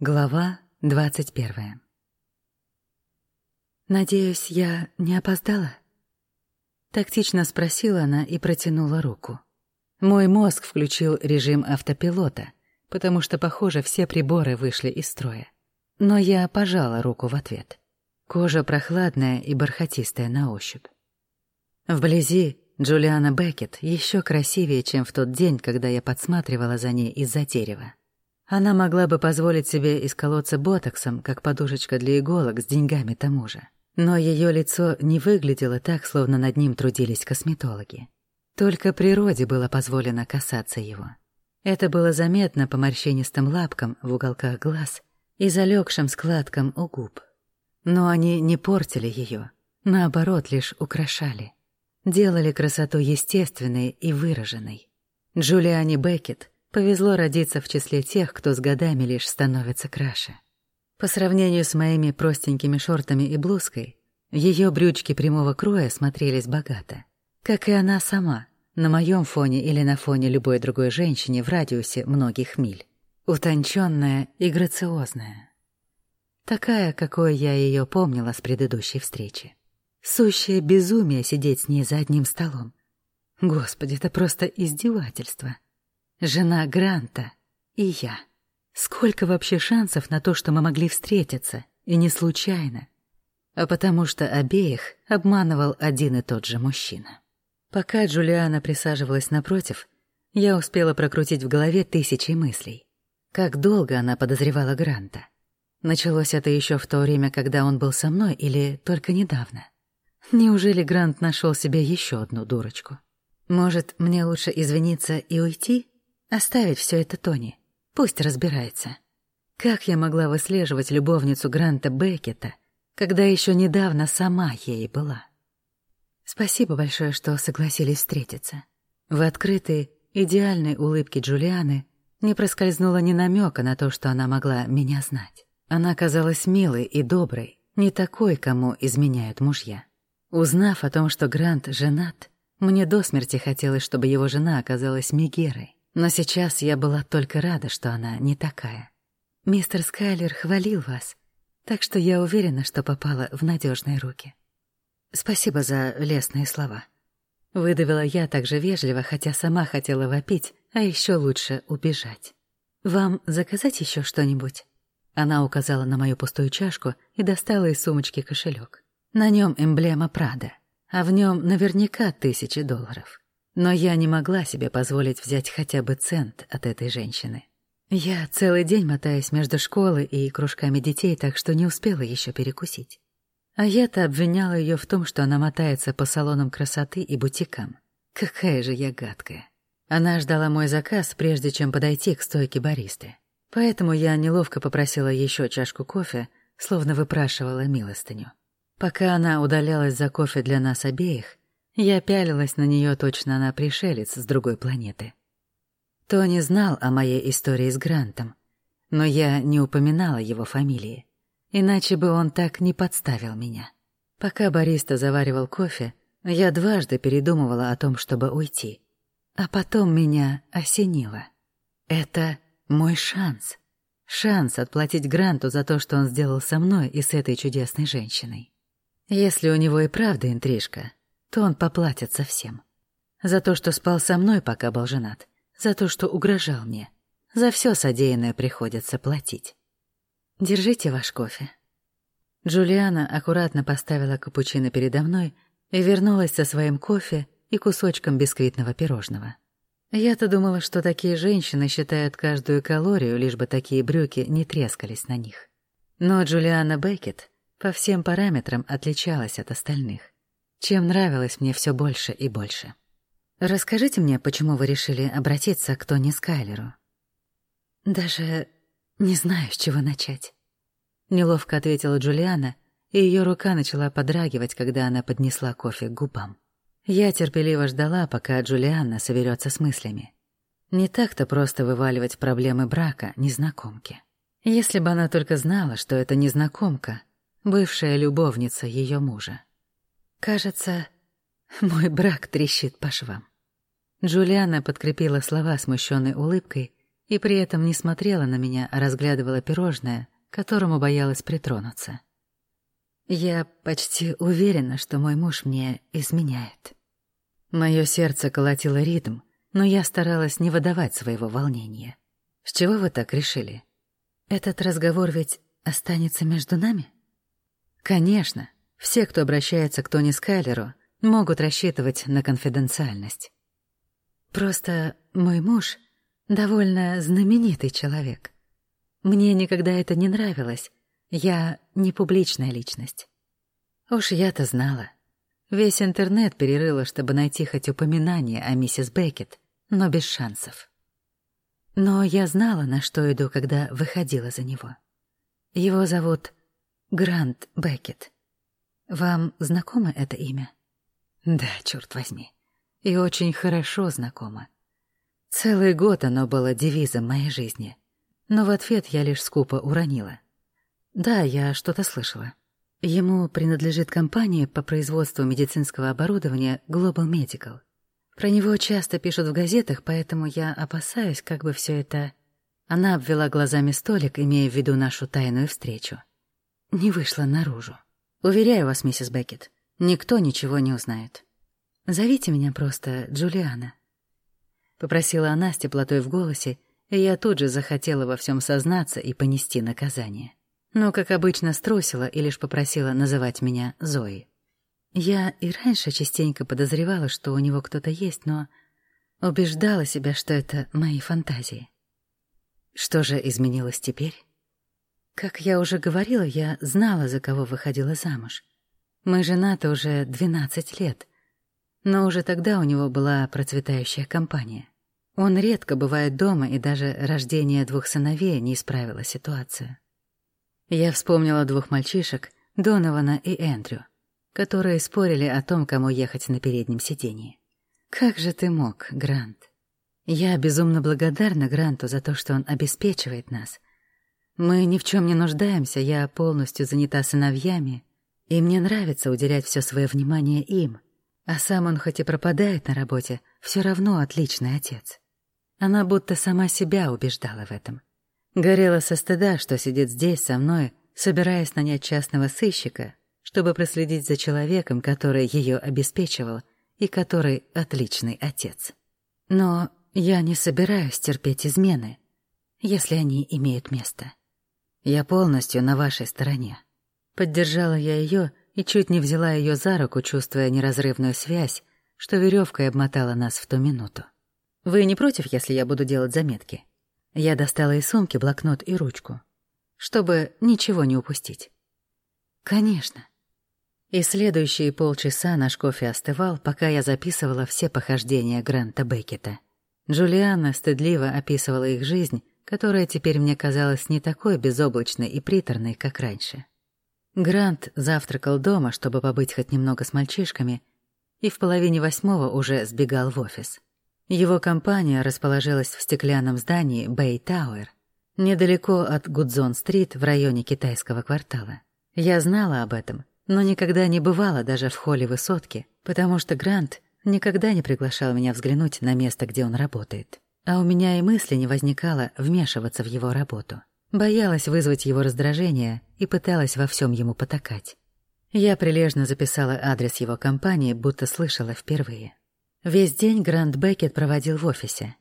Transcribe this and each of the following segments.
Глава двадцать первая. «Надеюсь, я не опоздала?» Тактично спросила она и протянула руку. Мой мозг включил режим автопилота, потому что, похоже, все приборы вышли из строя. Но я пожала руку в ответ. Кожа прохладная и бархатистая на ощупь. Вблизи Джулиана Беккет еще красивее, чем в тот день, когда я подсматривала за ней из-за дерева. Она могла бы позволить себе исколоться ботоксом, как подушечка для иголок с деньгами тому же. Но ее лицо не выглядело так, словно над ним трудились косметологи. Только природе было позволено касаться его. Это было заметно по морщинистым лапкам в уголках глаз и залегшим складкам у губ. Но они не портили ее, наоборот, лишь украшали. Делали красоту естественной и выраженной. Джулиане Беккет повезло родиться в числе тех, кто с годами лишь становится краше. По сравнению с моими простенькими шортами и блузкой, ее брючки прямого кроя смотрелись богато. Как и она сама, на моем фоне или на фоне любой другой женщины в радиусе многих миль. Утонченная и грациозная. Такая, какой я ее помнила с предыдущей встречи. Сущее безумие сидеть с ней за одним столом. Господи, это просто издевательство. Жена Гранта и я. Сколько вообще шансов на то, что мы могли встретиться, и не случайно, а потому что обеих обманывал один и тот же мужчина. Пока Джулиана присаживалась напротив, я успела прокрутить в голове тысячи мыслей. Как долго она подозревала Гранта? Началось это еще в то время, когда он был со мной, или только недавно? Неужели Грант нашел себе еще одну дурочку? Может, мне лучше извиниться и уйти? Оставить все это Тони? Пусть разбирается. Как я могла выслеживать любовницу Гранта Беккета, когда еще недавно сама ей была? Спасибо большое, что согласились встретиться. В открытой, идеальной улыбке Джулианы не проскользнуло ни намека на то, что она могла меня знать. Она казалась милой и доброй, не такой, кому изменяют мужья. Узнав о том, что Грант женат, мне до смерти хотелось, чтобы его жена оказалась Мегерой. Но сейчас я была только рада, что она не такая. Мистер Скайлер хвалил вас, так что я уверена, что попала в надежные руки. Спасибо за лестные слова. Выдавила я так же вежливо, хотя сама хотела вопить, а еще лучше убежать. Вам заказать еще что-нибудь? Она указала на мою пустую чашку и достала из сумочки кошелек. На нем эмблема Прада, а в нем наверняка тысячи долларов. Но я не могла себе позволить взять хотя бы цент от этой женщины. Я целый день мотаюсь между школой и кружками детей, так что не успела еще перекусить. А я-то обвиняла ее в том, что она мотается по салонам красоты и бутикам. Какая же я гадкая. Она ждала мой заказ, прежде чем подойти к стойке баристы. Поэтому я неловко попросила еще чашку кофе, словно выпрашивала милостыню. Пока она удалялась за кофе для нас обеих, я пялилась на нее точно она пришелец с другой планеты. Тони знал о моей истории с Грантом, но я не упоминала его фамилии, иначе бы он так не подставил меня. Пока бариста заваривал кофе, я дважды передумывала о том, чтобы уйти. А потом меня осенило. Это мой шанс. Шанс отплатить Гранту за то, что он сделал со мной и с этой чудесной женщиной. Если у него и правда интрижка, то он поплатится всем. За то, что спал со мной, пока был женат. За то, что угрожал мне. За все содеянное приходится платить. Держите ваш кофе. Джулиана аккуратно поставила капучино передо мной и вернулась со своим кофе и кусочком бисквитного пирожного. Я-то думала, что такие женщины считают каждую калорию, лишь бы такие брюки не трескались на них. Но Джулиана Беккет по всем параметрам отличалась от остальных чем нравилось мне все больше и больше. Расскажите мне, почему вы решили обратиться к Тони Скайлеру? Даже не знаю, с чего начать. Неловко ответила Джулиана, и ее рука начала подрагивать, когда она поднесла кофе к губам. Я терпеливо ждала, пока Джулианна соберется с мыслями. Не так-то просто вываливать проблемы брака незнакомке. Если бы она только знала, что это незнакомка, бывшая любовница ее мужа. Кажется, мой брак трещит по швам. Джулиана подкрепила слова смущенной улыбкой и при этом не смотрела на меня, а разглядывала пирожное, которому боялась притронуться. Я почти уверена, что мой муж мне изменяет. Мое сердце колотило ритм, но я старалась не выдавать своего волнения. С чего вы так решили? Этот разговор ведь останется между нами? Конечно. Все, кто обращается к Тони Скайлеру, могут рассчитывать на конфиденциальность. Просто мой муж довольно знаменитый человек. Мне никогда это не нравилось. Я не публичная личность. Уж я-то знала. Весь интернет перерыла, чтобы найти хоть упоминание о миссис Беккет, но без шансов. Но я знала, на что иду, когда выходила за него. Его зовут Грант Беккет. Вам знакомо это имя? Да, черт возьми. И очень хорошо знакомо. Целый год оно было девизом моей жизни. Но в ответ я лишь скупо уронила. Да, я что-то слышала. Ему принадлежит компания по производству медицинского оборудования Global Medical. Про него часто пишут в газетах, поэтому я опасаюсь, как бы все это... Она обвела глазами столик, имея в виду нашу тайную встречу. Не вышла наружу. Уверяю вас, миссис Беккет, никто ничего не узнает. Зовите меня просто Джулиана. Попросила она с теплотой в голосе, и я тут же захотела во всем сознаться и понести наказание. Но, как обычно, струсила и лишь попросила называть меня Зоей. Я и раньше частенько подозревала, что у него кто-то есть, но убеждала себя, что это мои фантазии. Что же изменилось теперь? Как я уже говорила, я знала, за кого выходила замуж. Мы женаты уже 12 лет, но уже тогда у него была процветающая компания. Он редко бывает дома, и даже рождение двух сыновей не исправило ситуацию. Я вспомнила двух мальчишек, Донована и Эндрю, которые спорили о том, кому ехать на переднем сиденье. «Как же ты мог, Грант?» Я безумно благодарна Гранту за то, что он обеспечивает нас — мы ни в чем не нуждаемся, я полностью занята сыновьями, и мне нравится уделять все свое внимание им. А сам он хоть и пропадает на работе, все равно отличный отец. Она будто сама себя убеждала в этом. Горела со стыда, что сидит здесь со мной, собираясь нанять частного сыщика, чтобы проследить за человеком, который ее обеспечивал и который отличный отец. Но я не собираюсь терпеть измены, если они имеют место. Я полностью на вашей стороне. Поддержала я ее и чуть не взяла ее за руку, чувствуя неразрывную связь, что веревкой обмотала нас в ту минуту. Вы не против, если я буду делать заметки? Я достала из сумки блокнот и ручку, чтобы ничего не упустить. Конечно. И следующие полчаса наш кофе остывал, пока я записывала все похождения Гранта Беккета. Джулиана стыдливо описывала их жизнь, которая теперь мне казалась не такой безоблачной и приторной, как раньше. Грант завтракал дома, чтобы побыть хоть немного с мальчишками, и в половине восьмого уже сбегал в офис. Его компания расположилась в стеклянном здании Бэй Тауэр, недалеко от Гудзон-стрит в районе китайского квартала. Я знала об этом, но никогда не бывала даже в холле высотки, потому что Грант никогда не приглашал меня взглянуть на место, где он работает. А у меня и мысли не возникало вмешиваться в его работу. Боялась вызвать его раздражение и пыталась во всем ему потакать. Я прилежно записала адрес его компании, будто слышала впервые. Весь день Грант Беккет проводил в офисе.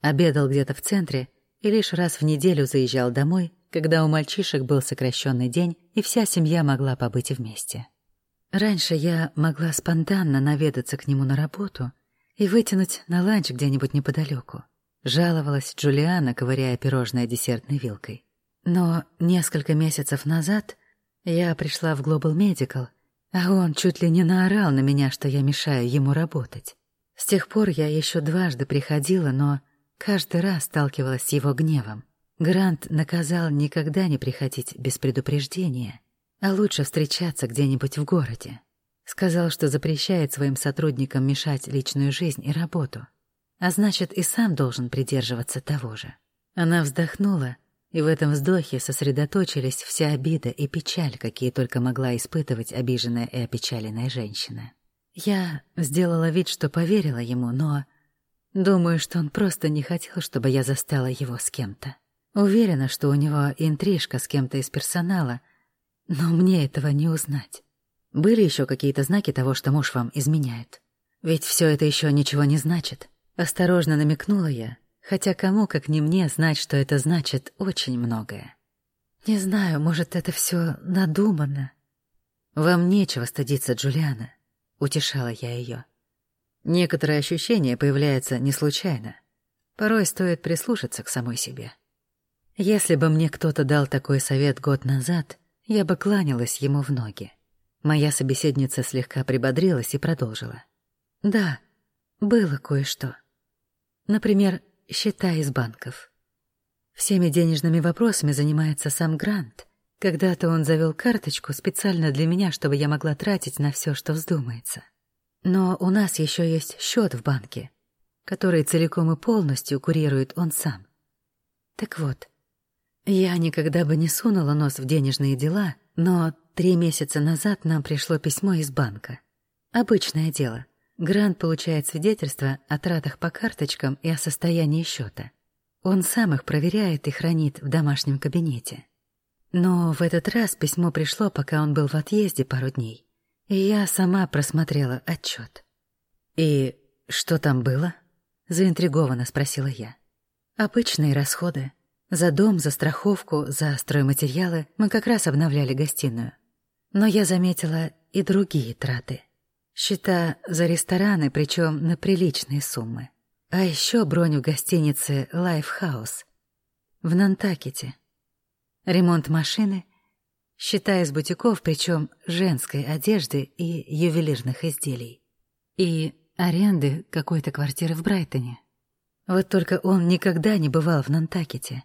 Обедал где-то в центре и лишь раз в неделю заезжал домой, когда у мальчишек был сокращенный день, и вся семья могла побыть вместе. Раньше я могла спонтанно наведаться к нему на работу и вытянуть на ланч где-нибудь неподалеку. Жаловалась Джулиана, ковыряя пирожное десертной вилкой. Но несколько месяцев назад я пришла в Global Medical, а он чуть ли не наорал на меня, что я мешаю ему работать. С тех пор я еще дважды приходила, но каждый раз сталкивалась с его гневом. Грант наказал никогда не приходить без предупреждения, а лучше встречаться где-нибудь в городе. Сказал, что запрещает своим сотрудникам мешать личную жизнь и работу а значит, и сам должен придерживаться того же. Она вздохнула, и в этом вздохе сосредоточились вся обида и печаль, какие только могла испытывать обиженная и опечаленная женщина. Я сделала вид, что поверила ему, но Думаю, что он просто не хотел, чтобы я застала его с кем-то. Уверена, что у него интрижка с кем-то из персонала, но мне этого не узнать. Были еще какие-то знаки того, что муж вам изменяет? Ведь все это еще ничего не значит. Осторожно намекнула я, хотя кому, как не мне, знать, что это значит очень многое. Не знаю, может, это все надумано. Вам нечего стыдиться, Джулиана, утешала я ее. Некоторые ощущения появляются не случайно. Порой стоит прислушаться к самой себе. Если бы мне кто-то дал такой совет год назад, я бы кланялась ему в ноги. Моя собеседница слегка прибодрилась и продолжила. «Да, было кое-что. Например, счета из банков. Всеми денежными вопросами занимается сам Грант. Когда-то он завел карточку специально для меня, чтобы я могла тратить на все, что вздумается. Но у нас еще есть счет в банке, который целиком и полностью курирует он сам. Так вот, я никогда бы не сунула нос в денежные дела, но Три месяца назад нам пришло письмо из банка. Обычное дело. Грант получает свидетельство о тратах по карточкам и о состоянии счета. Он сам их проверяет и хранит в домашнем кабинете. Но в этот раз письмо пришло, пока он был в отъезде пару дней. И я сама просмотрела отчет. «И что там было?» — заинтригованно спросила я. «Обычные расходы. За дом, за страховку, за стройматериалы мы как раз обновляли гостиную. Но я заметила и другие траты. Счета за рестораны, причем на приличные суммы. А еще бронь в гостинице «Лайфхаус» в Нантакете. Ремонт машины, счета из бутиков, причем женской одежды и ювелирных изделий. И аренды какой-то квартиры в Брайтоне. Вот только он никогда не бывал в Нантакете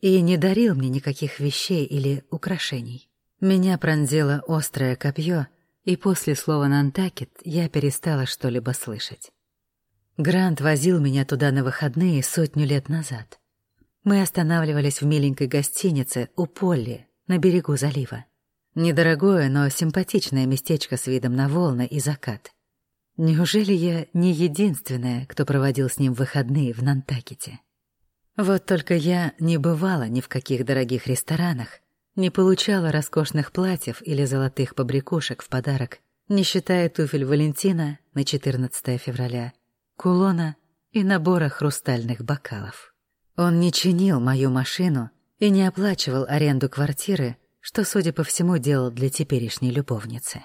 и не дарил мне никаких вещей или украшений. Меня пронзило острое копье, и после слова «нантакет» я перестала что-либо слышать. Грант возил меня туда на выходные сотню лет назад. Мы останавливались в миленькой гостинице у Полли на берегу залива. Недорогое, но симпатичное местечко с видом на волны и закат. Неужели я не единственная, кто проводил с ним выходные в Нантакете? Вот только я не бывала ни в каких дорогих ресторанах, не получала роскошных платьев или золотых побрякушек в подарок, не считая туфель Валентина на 14 февраля, кулона и набора хрустальных бокалов. Он не чинил мою машину и не оплачивал аренду квартиры, что, судя по всему, делал для теперешней любовницы.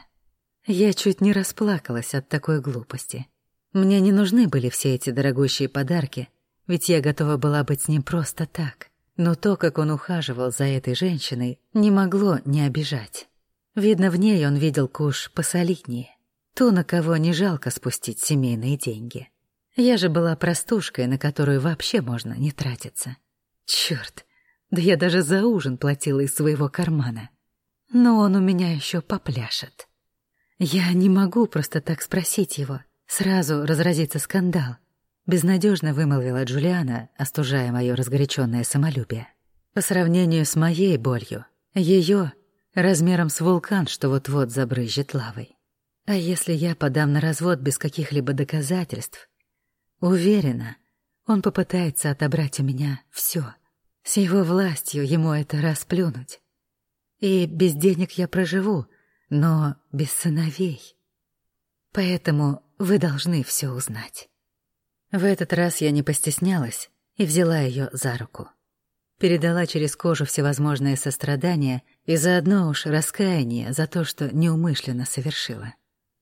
Я чуть не расплакалась от такой глупости. Мне не нужны были все эти дорогущие подарки, ведь я готова была быть с ним просто так — но то, как он ухаживал за этой женщиной, не могло не обижать. Видно, в ней он видел куш посолиднее. Ту, на кого не жалко спустить семейные деньги. Я же была простушкой, на которую вообще можно не тратиться. Чёрт, да я даже за ужин платила из своего кармана. Но он у меня еще попляшет. Я не могу просто так спросить его. Сразу разразится скандал. Безнадежно вымолвила Джулиана, остужая мое разгоряченное самолюбие. По сравнению с моей болью, ее размером с вулкан, что вот-вот забрызжет лавой. А если я подам на развод без каких-либо доказательств? Уверена, он попытается отобрать у меня все. С его властью ему это расплюнуть. И без денег я проживу, но без сыновей. Поэтому вы должны все узнать. В этот раз я не постеснялась и взяла ее за руку. Передала через кожу всевозможное сострадание и заодно уж раскаяние за то, что неумышленно совершила.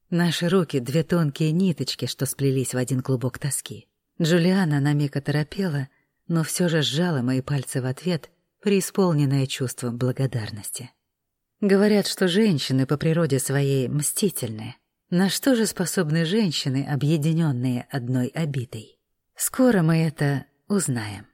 Наши руки — две тонкие ниточки, что сплелись в один клубок тоски. Джулиана на миг оторопела, но все же сжала мои пальцы в ответ, преисполненное чувством благодарности. Говорят, что женщины по природе своей мстительные — на что же способны женщины, объединенные одной обидой? Скоро мы это узнаем.